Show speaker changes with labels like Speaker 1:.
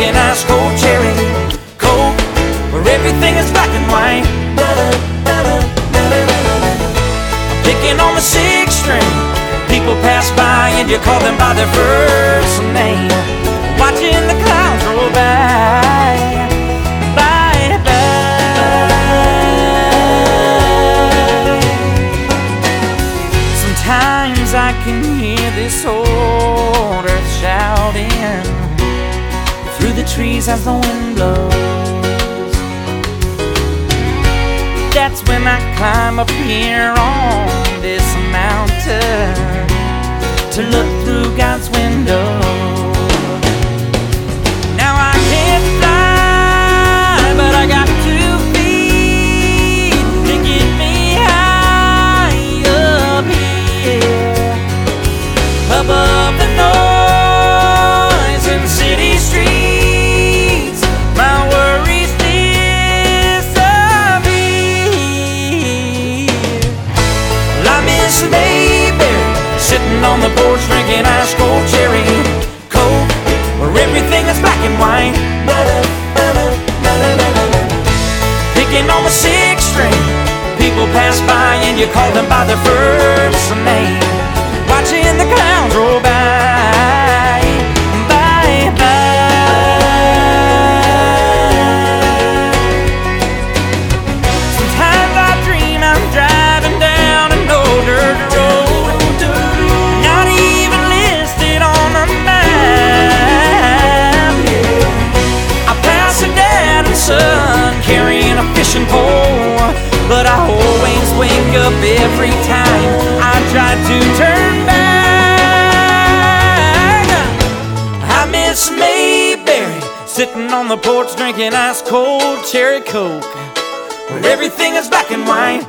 Speaker 1: drinking ice cold cherry coke, where everything is black and white. I'm Picking on the six string, people pass by and you call them by their first name. Watching the clouds roll by. Sometimes I can hear this old earth shouting through the trees as the wind blows. That's when I climb up here on this mountain to look through God's window. The porch drinking ice cold cherry coke, where everything is black and white. Picking on the six string, people pass by and you call them by their first name. Every time I try to turn back. I miss Mayberry sitting on the porch drinking ice cold cherry coke, when everything is black and white.